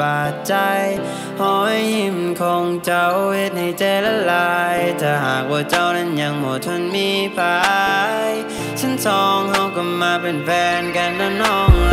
บาดใจหอยยิ้มของเจ้าเฮ็ดให้ใจละลายจะหากว่าเจ้านั้นยังหมดทนมีภายฉันสองเฮาก็มาเป็นแฟนกันนะน้อง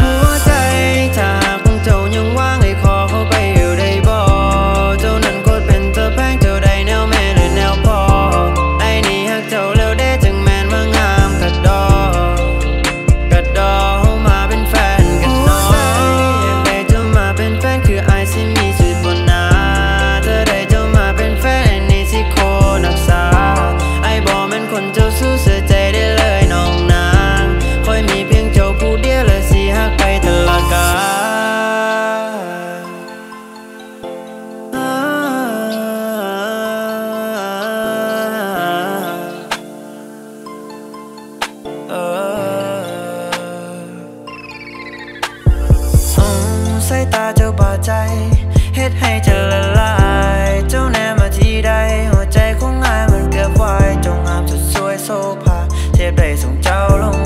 จเฮ็ดให้เธอละลายเจ้าแนมาที่ใดหัวใจของอายมันเกือบวายจงงามสุดสวยโซภาเทพได้ส่งเจ้าลง